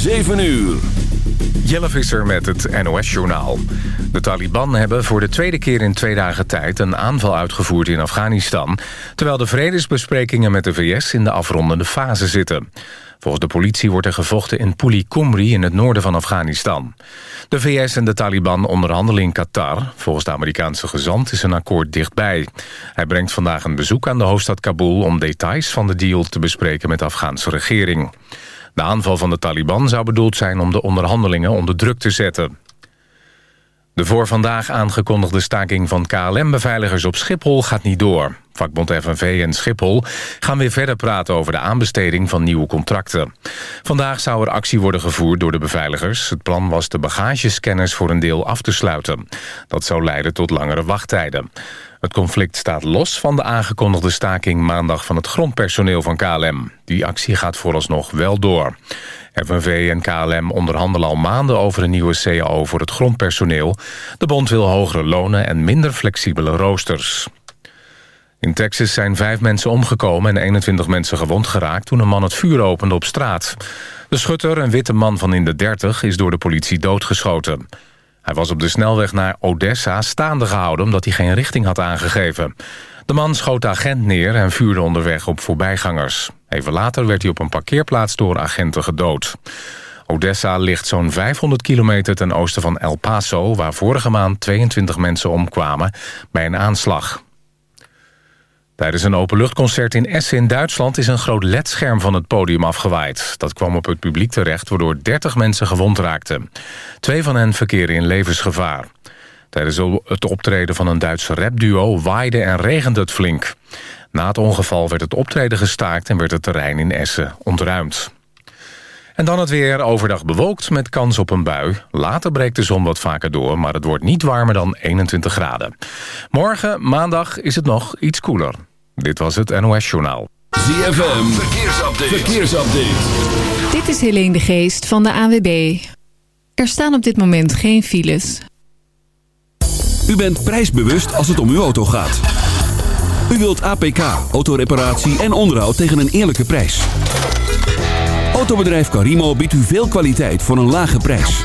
7 uur. Jelle Visser met het NOS-journaal. De Taliban hebben voor de tweede keer in twee dagen tijd... een aanval uitgevoerd in Afghanistan... terwijl de vredesbesprekingen met de VS in de afrondende fase zitten. Volgens de politie wordt er gevochten in Puli Kumri in het noorden van Afghanistan. De VS en de Taliban onderhandelen in Qatar. Volgens de Amerikaanse gezant is een akkoord dichtbij. Hij brengt vandaag een bezoek aan de hoofdstad Kabul... om details van de deal te bespreken met de Afghaanse regering. De aanval van de Taliban zou bedoeld zijn om de onderhandelingen onder druk te zetten. De voor vandaag aangekondigde staking van KLM-beveiligers op Schiphol gaat niet door. Vakbond FNV en Schiphol gaan weer verder praten over de aanbesteding van nieuwe contracten. Vandaag zou er actie worden gevoerd door de beveiligers. Het plan was de bagagescanners voor een deel af te sluiten. Dat zou leiden tot langere wachttijden. Het conflict staat los van de aangekondigde staking maandag van het grondpersoneel van KLM. Die actie gaat vooralsnog wel door. FNV en KLM onderhandelen al maanden over een nieuwe CAO voor het grondpersoneel. De bond wil hogere lonen en minder flexibele roosters. In Texas zijn vijf mensen omgekomen en 21 mensen gewond geraakt... toen een man het vuur opende op straat. De schutter, een witte man van in de 30, is door de politie doodgeschoten. Hij was op de snelweg naar Odessa staande gehouden... omdat hij geen richting had aangegeven. De man schoot de agent neer en vuurde onderweg op voorbijgangers. Even later werd hij op een parkeerplaats door agenten gedood. Odessa ligt zo'n 500 kilometer ten oosten van El Paso... waar vorige maand 22 mensen omkwamen bij een aanslag. Tijdens een openluchtconcert in Essen in Duitsland... is een groot ledscherm van het podium afgewaaid. Dat kwam op het publiek terecht, waardoor 30 mensen gewond raakten. Twee van hen verkeren in levensgevaar. Tijdens het optreden van een Duitse rapduo waaide en regende het flink. Na het ongeval werd het optreden gestaakt... en werd het terrein in Essen ontruimd. En dan het weer overdag bewolkt met kans op een bui. Later breekt de zon wat vaker door, maar het wordt niet warmer dan 21 graden. Morgen, maandag, is het nog iets koeler. Dit was het NOS Journaal. ZFM, verkeersupdate. verkeersupdate. Dit is Helene de Geest van de AWB. Er staan op dit moment geen files. U bent prijsbewust als het om uw auto gaat. U wilt APK, autoreparatie en onderhoud tegen een eerlijke prijs. Autobedrijf Carimo biedt u veel kwaliteit voor een lage prijs.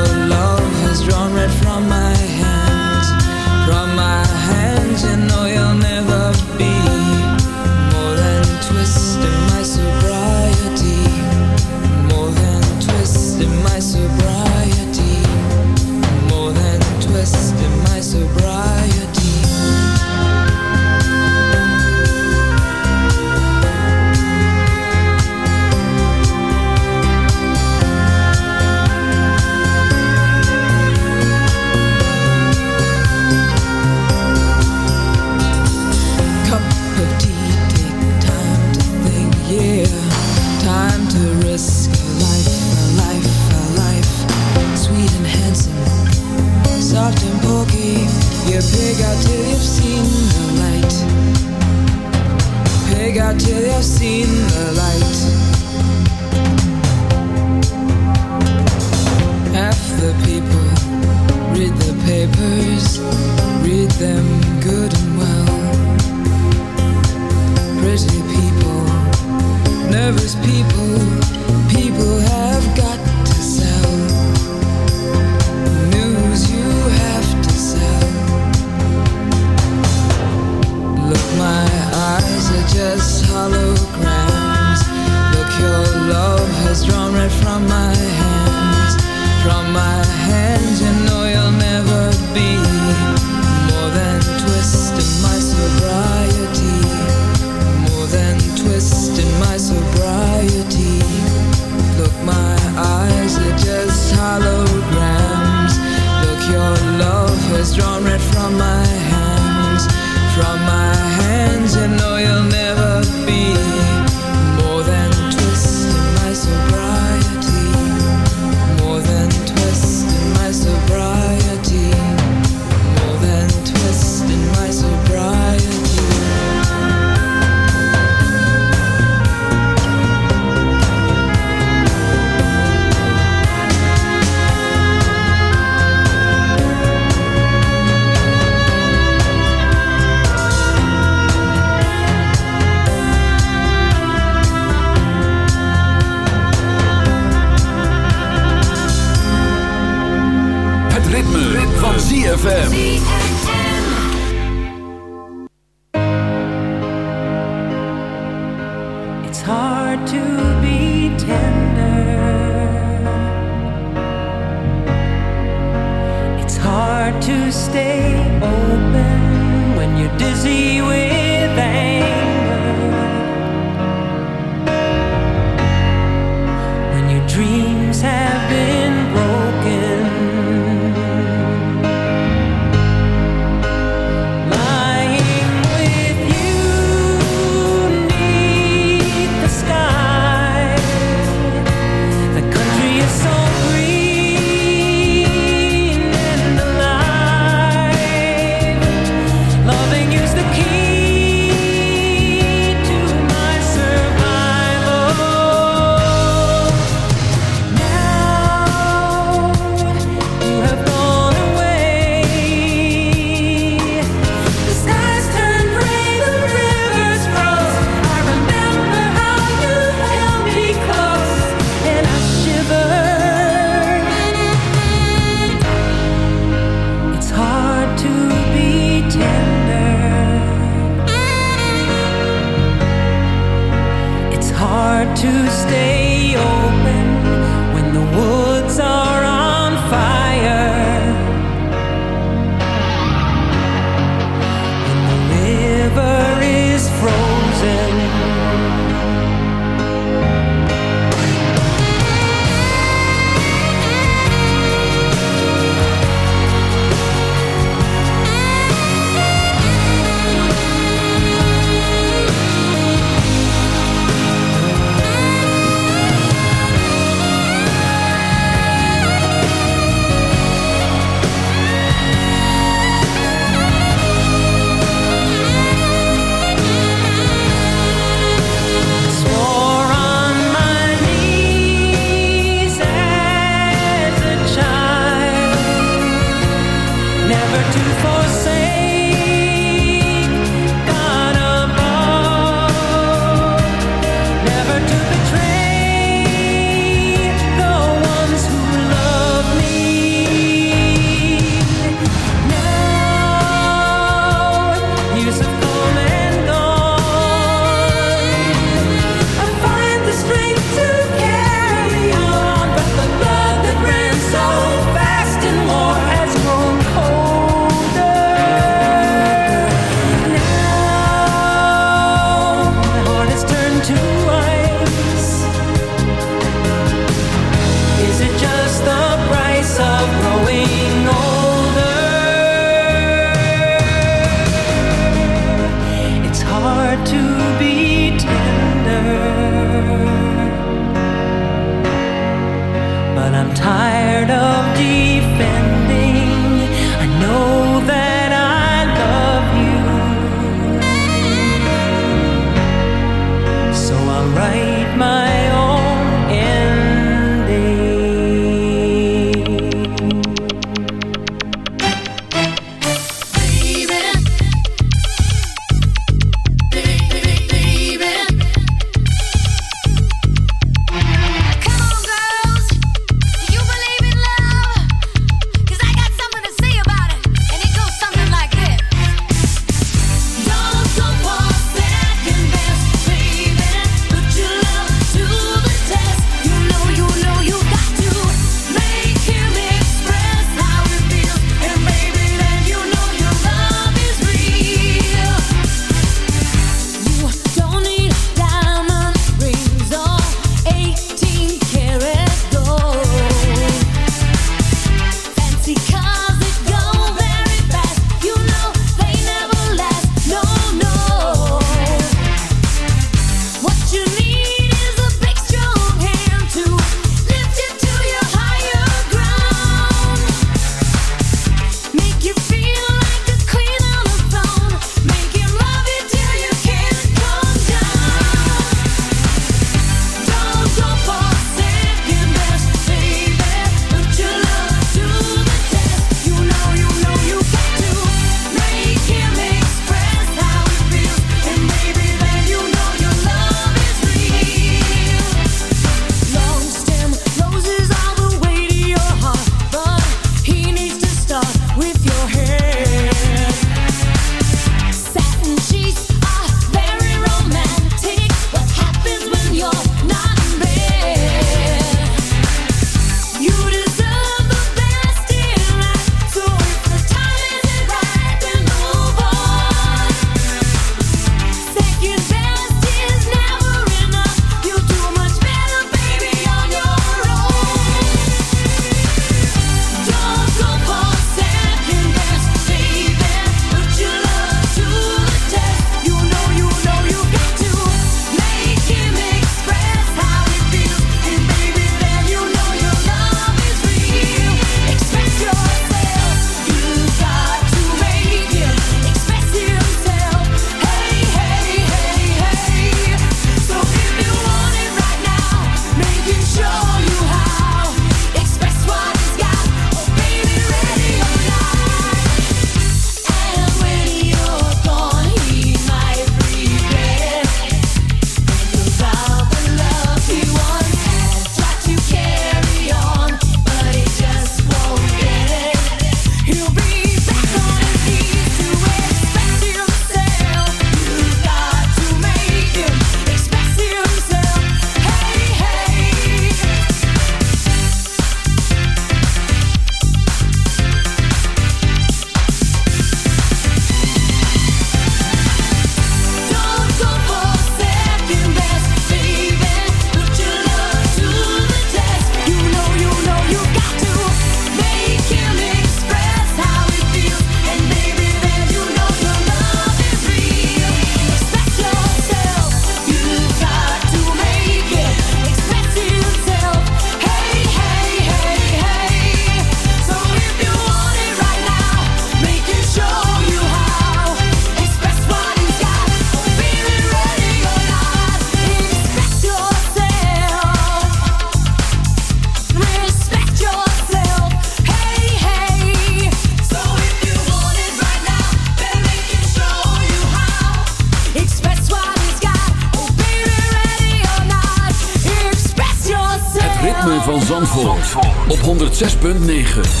106.9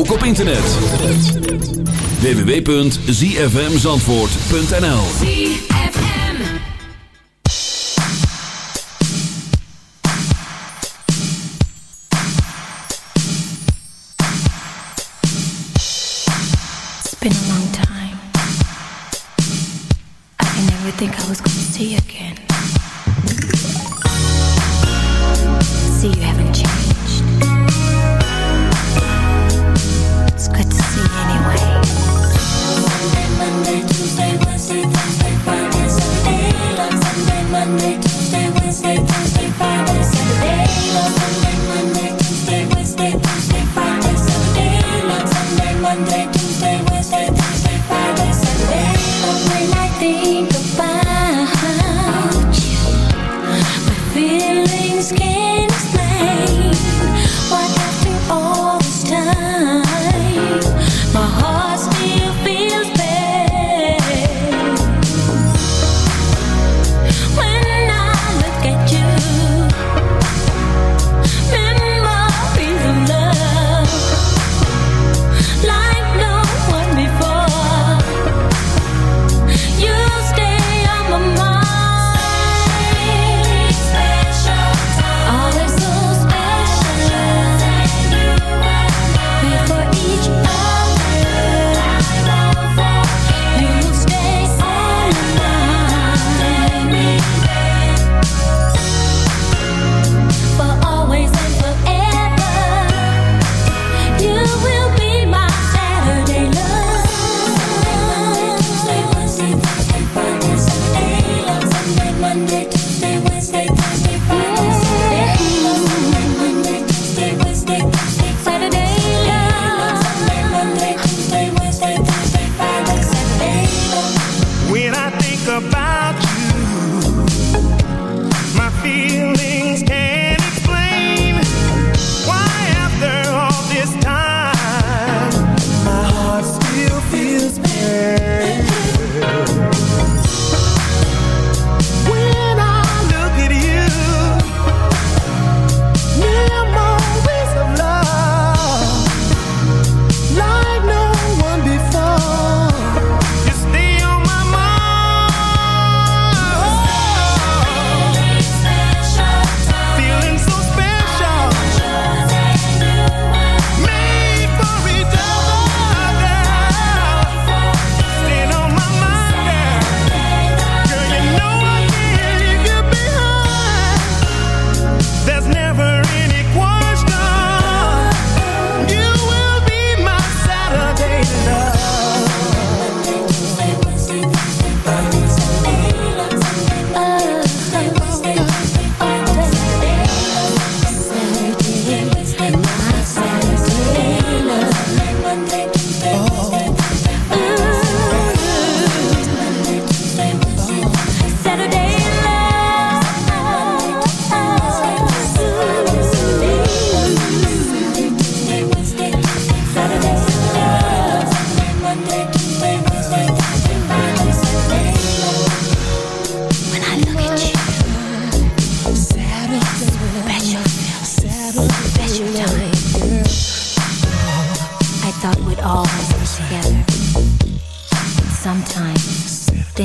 ook op internet. www.zfmzandvoort.nl It's been a long time. I never think I was going to see you again.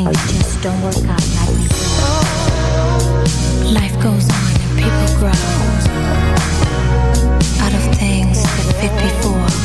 things just don't work out like. Life goes on and people grow out of things that fit before.